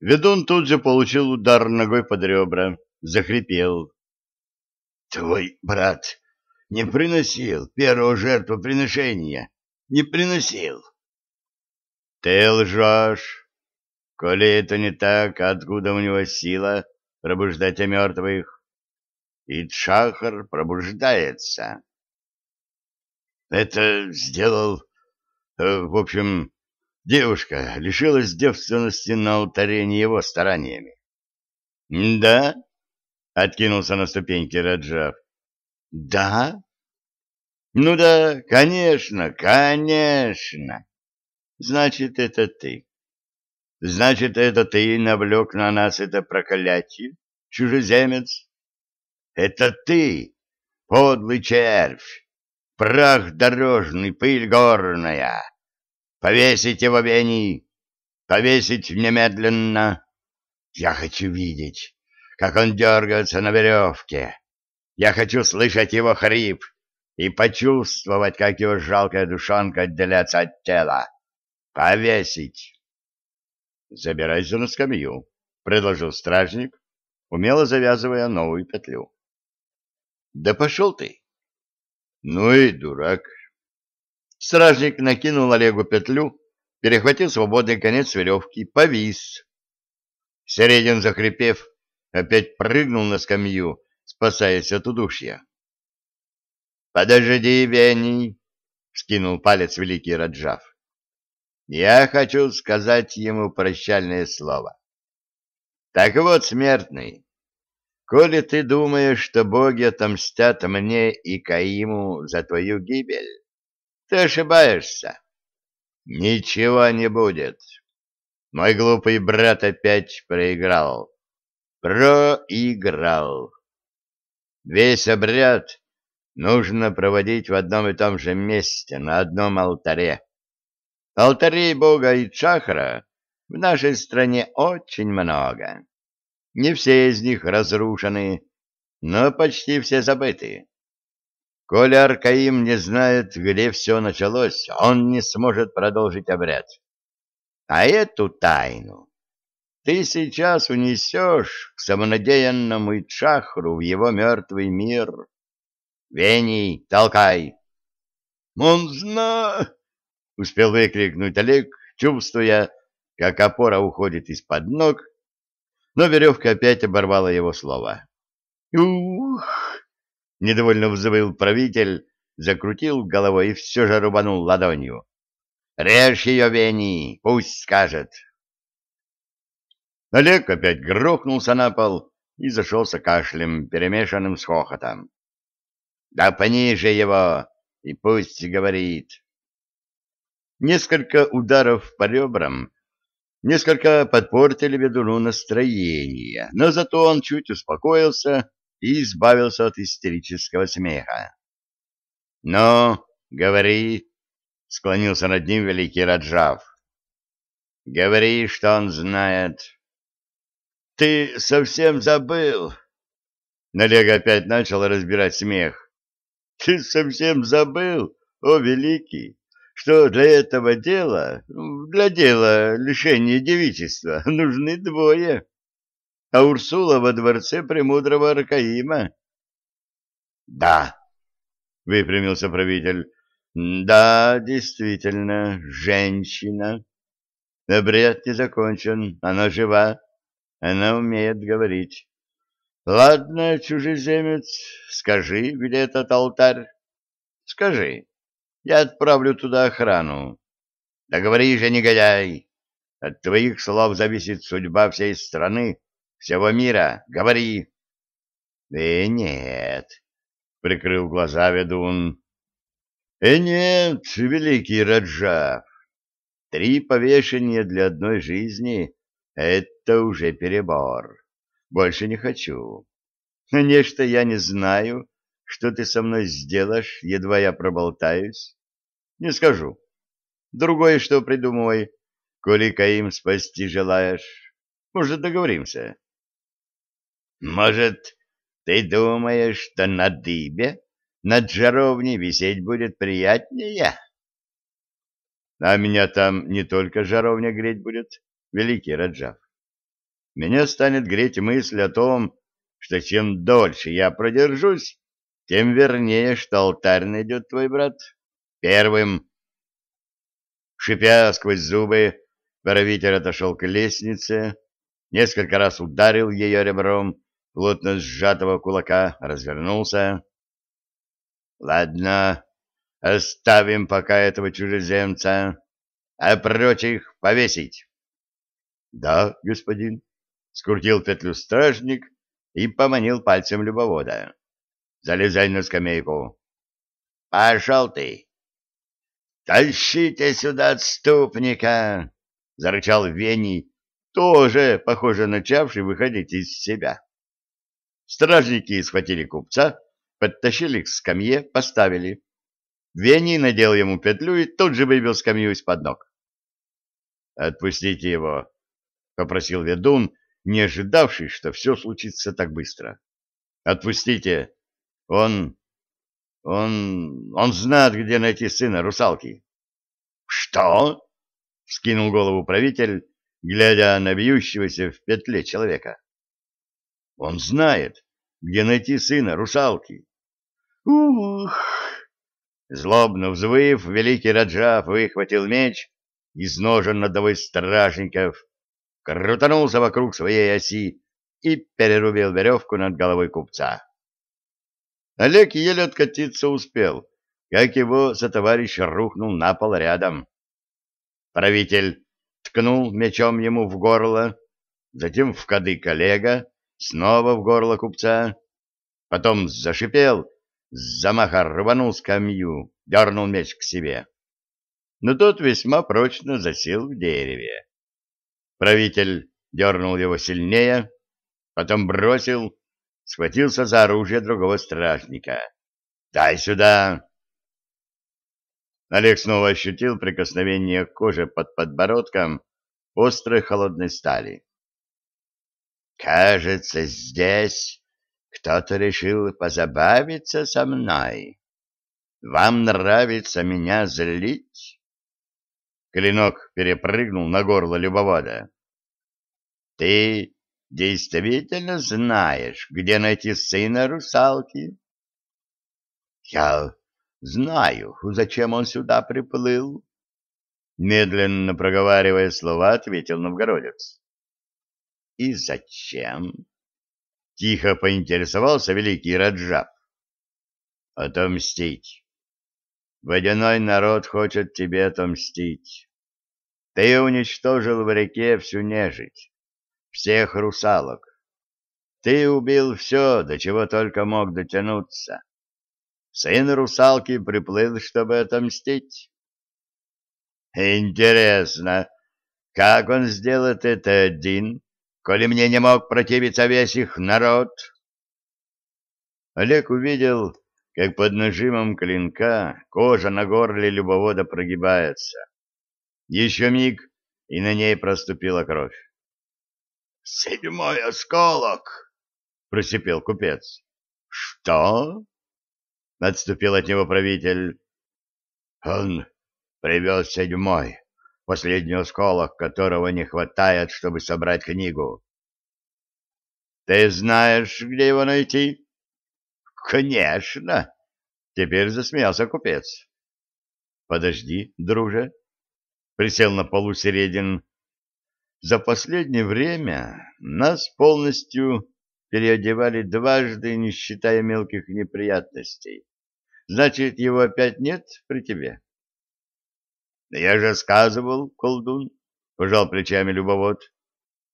Ведун тут же получил удар ногой под ребра, захрипел. — Твой брат не приносил первого жертвоприношения, не приносил. — Ты лжешь. Коли это не так, откуда у него сила пробуждать о мертвых? И пробуждается. Это сделал... Э, в общем, девушка лишилась девственности на алтаре его стараниями. — Да? — откинулся на ступеньки Раджав. — Да? — Ну да, конечно, конечно. Значит, это ты. Значит, это ты навлек на нас это проклятие, чужеземец? Это ты, подлый червь, прах дорожный, пыль горная. Повесить его, Вений, повесить немедленно. Я хочу видеть, как он дергается на веревке. Я хочу слышать его хрип и почувствовать, как его жалкая душонка отделяется от тела. Повесить. Забирайся на скамью, — предложил стражник, умело завязывая новую петлю. — Да пошел ты! Ну и дурак. Стражник накинул Олегу петлю, перехватил свободный конец веревки, повис. Середин, захрипев, опять прыгнул на скамью, спасаясь от удушья. — Подожди, Вений! — скинул палец великий Раджав. — Я хочу сказать ему прощальное слово. — Так вот, смертный, Коли ты думаешь, что боги отомстят мне и Каиму за твою гибель, ты ошибаешься. Ничего не будет. Мой глупый брат опять проиграл. Проиграл. Весь обряд нужно проводить в одном и том же месте, на одном алтаре. Алтарей бога Ичахра в нашей стране очень много. Не все из них разрушены, но почти все забыты. Коля Аркаим не знает, где все началось, он не сможет продолжить обряд. А эту тайну ты сейчас унесешь к самонадеянному Ичахру в его мертвый мир. Вений, толкай! Он зна! успел выкрикнуть Олег, чувствуя, как опора уходит из-под ног, но веревка опять оборвала его слова. «Ух!» — недовольно взвыл правитель, закрутил головой и все же рубанул ладонью. «Режь ее, Вени, пусть скажет!» Олег опять грохнулся на пол и зашелся кашлем, перемешанным с хохотом. «Да пониже его, и пусть говорит!» Несколько ударов по ребрам несколько подпортили ведуну настроение, но зато он чуть успокоился и избавился от истерического смеха. — Ну, говори, — склонился над ним великий Раджав. — Говори, что он знает. — Ты совсем забыл. Налег опять начал разбирать смех. — Ты совсем забыл, о великий, что для этого дела, для дела лишения девичества, нужны двое, а Урсула во дворце премудрого Аркаима. — Да, — выпрямился правитель, — да, действительно, женщина. Обряд не закончен, она жива, она умеет говорить. Ладно, чужеземец, скажи, где этот алтарь? Скажи. Я отправлю туда охрану. Да говори же, негодяй! От твоих слов зависит судьба всей страны, всего мира. Говори. Э, нет, — прикрыл глаза ведун. Э, нет, великий Раджав. Три повешения для одной жизни — это уже перебор. Больше не хочу. Нечто я не знаю, что ты со мной сделаешь, едва я проболтаюсь? Не скажу. Другое что придумывай, коли Каим спасти желаешь. Может, договоримся? Может, ты думаешь, что на дыбе над жаровней висеть будет приятнее? А меня там не только жаровня греть будет, великий Раджав. меня станет греть мысль о том, что чем дольше я продержусь, тем вернее, что алтарь найдет твой брат первым. Шипя сквозь зубы, Боровитель отошел к лестнице, несколько раз ударил ее ребром плотно сжатого кулака, развернулся. — Ладно, оставим пока этого чужеземца, а прочих повесить. — Да, господин, — скрутил петлю стражник и поманил пальцем любовода. — Залезай на скамейку. — Пошел ты. — Тащите сюда отступника! — зарычал Вений, тоже, похоже, начавший выходить из себя. Стражники схватили купца, подтащили к скамье, поставили. Вений надел ему петлю и тут же выбил скамью из-под ног. «Отпустите его», — попросил ведун, не ожидавший, что все случится так быстро. «Отпустите. Он... он... он знает, где найти сына русалки». «Что?» — скинул голову правитель, глядя на бьющегося в петле человека. «Он знает, где найти сына русалки». «Ух!» Злобно взвыв, великий Раджав выхватил меч из ножен одного из стражников, крутанулся вокруг своей оси и перерубил веревку над головой купца. Олег еле откатиться успел, как его сотоварищ рухнул на пол рядом. Правитель ткнул мечом ему в горло, затем в кадык коллега, снова в горло купца, потом зашипел, с замаха рванул скамью, дернул меч к себе но тот весьма прочно засел в дереве. Правитель дернул его сильнее, потом бросил, схватился за оружие другого стражника. «Дай сюда!» Олег снова ощутил прикосновение кожи под подбородком острой холодной стали. «Кажется, здесь кто-то решил позабавиться со мной. Вам нравится меня злить?» Клинок перепрыгнул на горло любовода. — Ты действительно знаешь, где найти сына русалки? — Я знаю, зачем он сюда приплыл. Медленно проговаривая слова, ответил новгородец. — И зачем? — тихо поинтересовался великий Раджаб. — Отомстить. Водяной народ хочет тебе отомстить. Ты уничтожил в реке всю нежить, всех русалок. Ты убил все, до чего только мог дотянуться. Сын русалки приплыл, чтобы отомстить. Интересно, как он сделает это один, коли мне не мог противиться весь их народ? Олег увидел, как под нажимом клинка кожа на горле любовода прогибается. Еще миг, и на ней проступила кровь. — Седьмой осколок! — просипел купец. — Что? — отступил от него правитель. — Он привез седьмой, последний осколок, которого не хватает, чтобы собрать книгу. — Ты знаешь, где его найти? Конечно. Теперь засмеялся купец. Подожди, друже. Присел на полу Середин. За последнее время нас полностью переодевали дважды, не считая мелких неприятностей. Значит, его опять нет при тебе? Я же сказывал, колдун, пожал плечами любовод.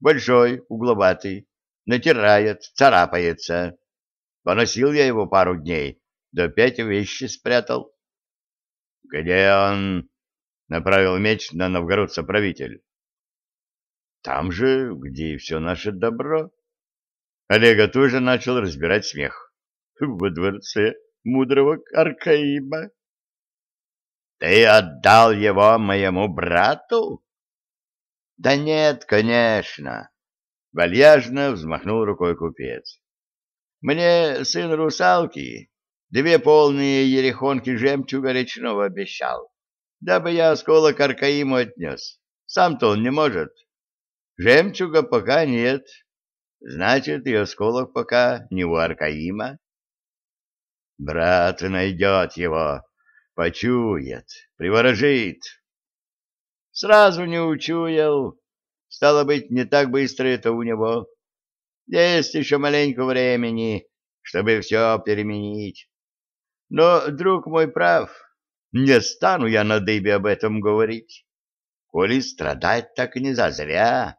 Большой, угловатый, натирает, царапается. Поносил я его пару дней, да опять вещи спрятал. — Где он? — направил меч на новгородца правитель. — Там же, где и все наше добро. Олега тоже начал разбирать смех. — Во дворце мудрого Аркаима. — Ты отдал его моему брату? — Да нет, конечно. Вальяжно взмахнул рукой купец. Мне сын русалки две полные ерехонки жемчуга речного обещал, дабы я осколок Аркаиму отнес. Сам-то он не может. Жемчуга пока нет. Значит, и осколок пока не у Аркаима. Брат найдет его, почует, приворожит. Сразу не учуял. Стало быть, не так быстро это у него. Есть еще маленько времени, чтобы все переменить. Но, друг мой прав, не стану я на дыбе об этом говорить. Коли страдать так не зазря.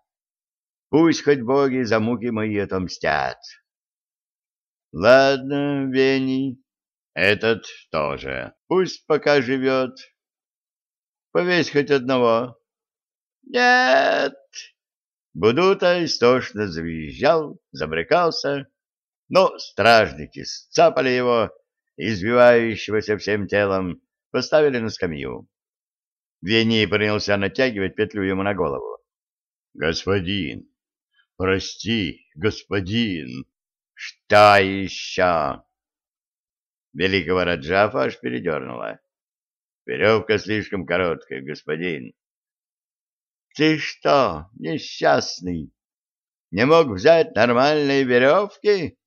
Пусть хоть боги за муки мои отомстят. Ладно, Вений, этот тоже. Пусть пока живет. Повесь хоть одного. Нет! Будута истошно завизжал, забрекался, но стражники сцапали его, избивающегося всем телом, поставили на скамью. Вений принялся натягивать петлю ему на голову. — Господин, прости, господин. — Что еще? Великого Раджафа аж передернула. — Веревка слишком короткая, господин. — Ты что, несчастный, не мог взять нормальные веревки?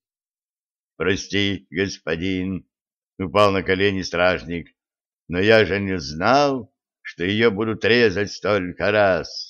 — Прости, господин, — упал на колени стражник, — но я же не знал, что ее будут резать столько раз.